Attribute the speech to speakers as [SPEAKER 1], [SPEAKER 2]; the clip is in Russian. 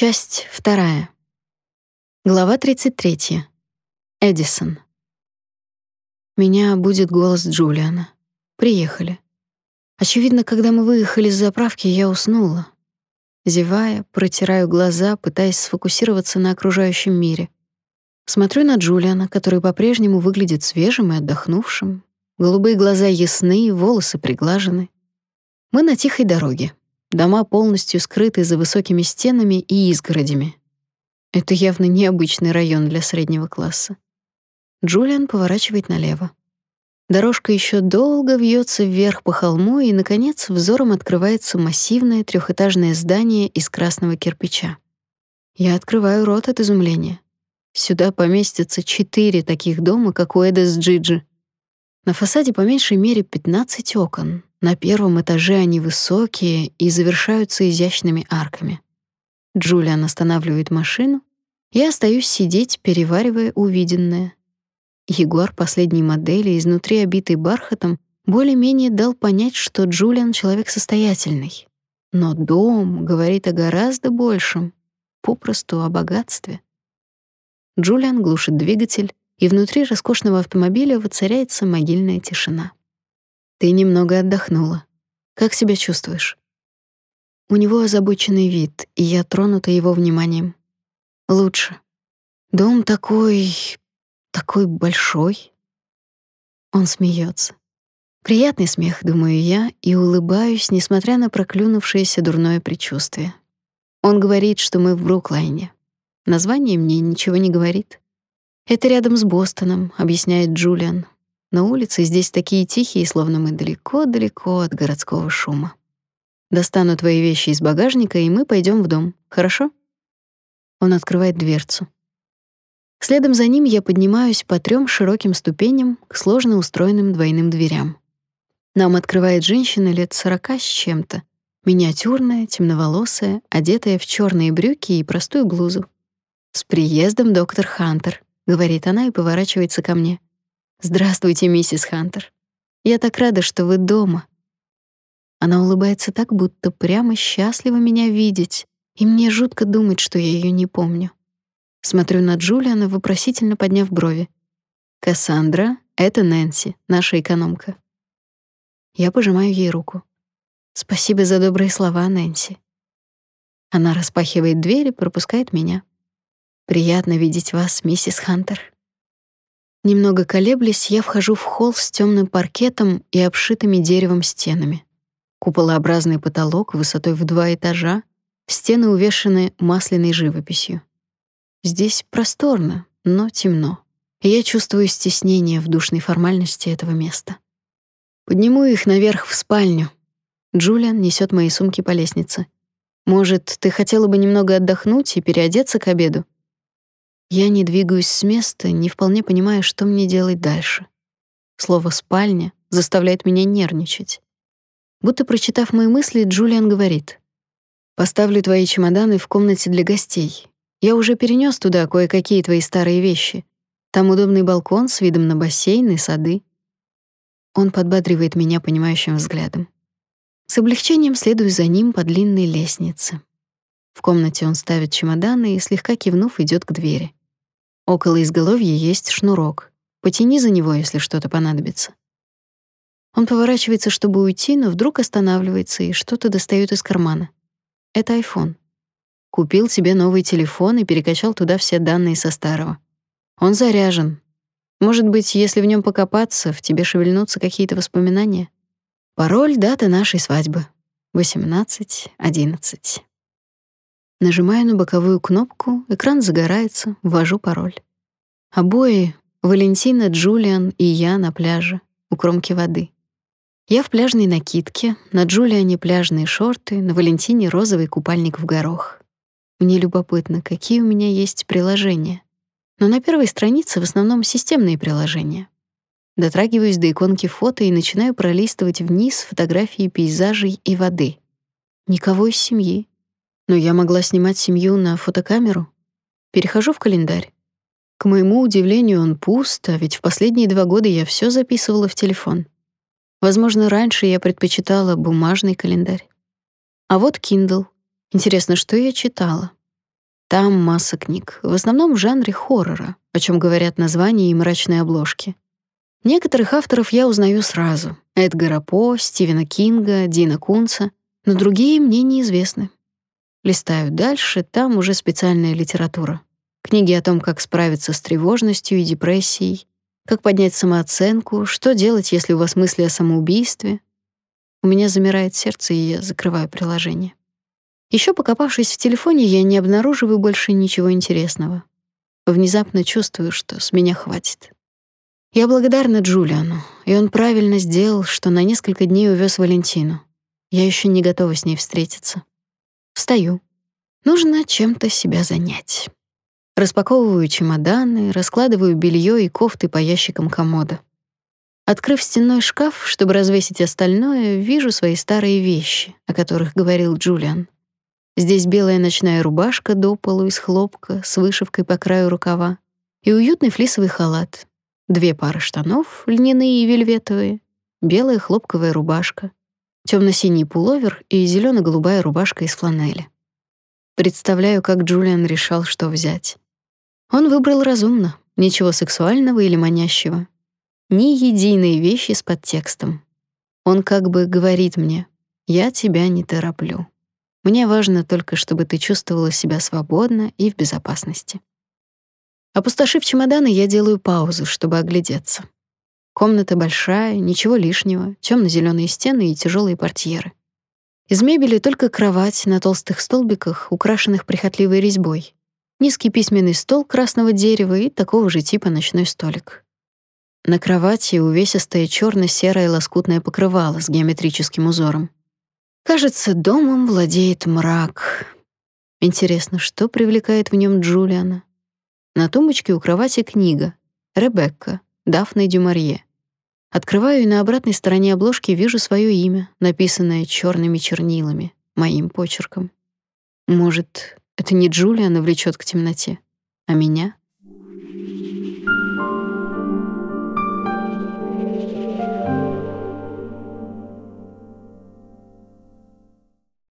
[SPEAKER 1] Часть вторая. Глава 33. Эдисон. Меня будет голос Джулиана. Приехали. Очевидно, когда мы выехали с заправки, я уснула. Зевая, протираю глаза, пытаясь сфокусироваться на окружающем мире. Смотрю на Джулиана, который по-прежнему выглядит свежим и отдохнувшим. Голубые глаза ясны, волосы приглажены. Мы на тихой дороге. Дома полностью скрыты за высокими стенами и изгородями. Это явно необычный район для среднего класса. Джулиан поворачивает налево. Дорожка еще долго вьется вверх по холму, и наконец взором открывается массивное трехэтажное здание из красного кирпича. Я открываю рот от изумления. Сюда поместятся четыре таких дома, как у Эда с Джиджи. На фасаде по меньшей мере 15 окон. На первом этаже они высокие и завершаются изящными арками. Джулиан останавливает машину, я остаюсь сидеть, переваривая увиденное. Ягуар последней модели, изнутри обитый бархатом, более-менее дал понять, что Джулиан человек состоятельный. Но дом говорит о гораздо большем, попросту о богатстве. Джулиан глушит двигатель, и внутри роскошного автомобиля воцаряется могильная тишина. Ты немного отдохнула. Как себя чувствуешь? У него озабоченный вид, и я тронута его вниманием. Лучше. Дом такой... такой большой. Он смеется. Приятный смех, думаю я, и улыбаюсь, несмотря на проклюнувшееся дурное предчувствие. Он говорит, что мы в Бруклайне. Название мне ничего не говорит. Это рядом с Бостоном, объясняет Джулиан. На улице здесь такие тихие, словно мы далеко-далеко от городского шума. Достану твои вещи из багажника, и мы пойдем в дом. Хорошо? Он открывает дверцу. Следом за ним я поднимаюсь по трем широким ступеням к сложно устроенным двойным дверям. Нам открывает женщина лет сорока с чем-то, миниатюрная, темноволосая, одетая в черные брюки и простую блузу. С приездом, доктор Хантер, говорит она и поворачивается ко мне. Здравствуйте, миссис Хантер. Я так рада, что вы дома. Она улыбается так, будто прямо счастлива меня видеть, и мне жутко думать, что я ее не помню. Смотрю на Джулиана, вопросительно подняв брови. Кассандра — это Нэнси, наша экономка. Я пожимаю ей руку. Спасибо за добрые слова, Нэнси. Она распахивает дверь и пропускает меня. Приятно видеть вас, миссис Хантер. Немного колеблясь, я вхожу в холл с темным паркетом и обшитыми деревом стенами. Куполообразный потолок высотой в два этажа, стены увешаны масляной живописью. Здесь просторно, но темно. И я чувствую стеснение в душной формальности этого места. Подниму их наверх в спальню. Джулиан несет мои сумки по лестнице. Может, ты хотела бы немного отдохнуть и переодеться к обеду? Я не двигаюсь с места, не вполне понимая, что мне делать дальше. Слово «спальня» заставляет меня нервничать. Будто прочитав мои мысли, Джулиан говорит. «Поставлю твои чемоданы в комнате для гостей. Я уже перенес туда кое-какие твои старые вещи. Там удобный балкон с видом на бассейн и сады». Он подбадривает меня понимающим взглядом. С облегчением следую за ним по длинной лестнице. В комнате он ставит чемоданы и, слегка кивнув, идет к двери. Около изголовья есть шнурок. Потяни за него, если что-то понадобится. Он поворачивается, чтобы уйти, но вдруг останавливается и что-то достает из кармана. Это iPhone. Купил себе новый телефон и перекачал туда все данные со старого. Он заряжен. Может быть, если в нем покопаться, в тебе шевельнутся какие-то воспоминания. Пароль, дата нашей свадьбы. 18:11. Нажимаю на боковую кнопку, экран загорается, ввожу пароль. Обои — Валентина, Джулиан и я на пляже, у кромки воды. Я в пляжной накидке, на Джулиане пляжные шорты, на Валентине розовый купальник в горох. Мне любопытно, какие у меня есть приложения. Но на первой странице в основном системные приложения. Дотрагиваюсь до иконки фото и начинаю пролистывать вниз фотографии пейзажей и воды. Никого из семьи, но я могла снимать семью на фотокамеру. Перехожу в календарь. К моему удивлению, он пуст, а ведь в последние два года я все записывала в телефон. Возможно, раньше я предпочитала бумажный календарь. А вот Kindle. Интересно, что я читала? Там масса книг, в основном в жанре хоррора, о чем говорят названия и мрачные обложки. Некоторых авторов я узнаю сразу. Эдгара По, Стивена Кинга, Дина Кунца, но другие мне неизвестны. Листаю дальше, там уже специальная литература. Книги о том, как справиться с тревожностью и депрессией, как поднять самооценку, что делать, если у вас мысли о самоубийстве. У меня замирает сердце, и я закрываю приложение. Еще покопавшись в телефоне, я не обнаруживаю больше ничего интересного. Внезапно чувствую, что с меня хватит. Я благодарна Джулиану, и он правильно сделал, что на несколько дней увез Валентину. Я еще не готова с ней встретиться. Встаю. Нужно чем-то себя занять. Распаковываю чемоданы, раскладываю белье и кофты по ящикам комода. Открыв стенной шкаф, чтобы развесить остальное, вижу свои старые вещи, о которых говорил Джулиан. Здесь белая ночная рубашка до полу из хлопка с вышивкой по краю рукава и уютный флисовый халат. Две пары штанов, льняные и вельветовые, белая хлопковая рубашка, темно-синий пуловер и зелено голубая рубашка из фланели. Представляю, как Джулиан решал, что взять. Он выбрал разумно, ничего сексуального или манящего. Ни единой вещи с подтекстом. Он как бы говорит мне: "Я тебя не тороплю". Мне важно только, чтобы ты чувствовала себя свободно и в безопасности. Опустошив чемоданы, я делаю паузу, чтобы оглядеться. Комната большая, ничего лишнего, темно зеленые стены и тяжелые портьеры. Из мебели только кровать на толстых столбиках, украшенных прихотливой резьбой, низкий письменный стол красного дерева и такого же типа ночной столик. На кровати увесистое черно серое лоскутное покрывало с геометрическим узором. Кажется, домом владеет мрак. Интересно, что привлекает в нем Джулиана? На тумбочке у кровати книга. Ребекка, Дафна Дюмарье. Открываю и на обратной стороне обложки вижу свое имя, написанное черными чернилами, моим почерком. Может, это не Джулиана влечет к темноте, а меня?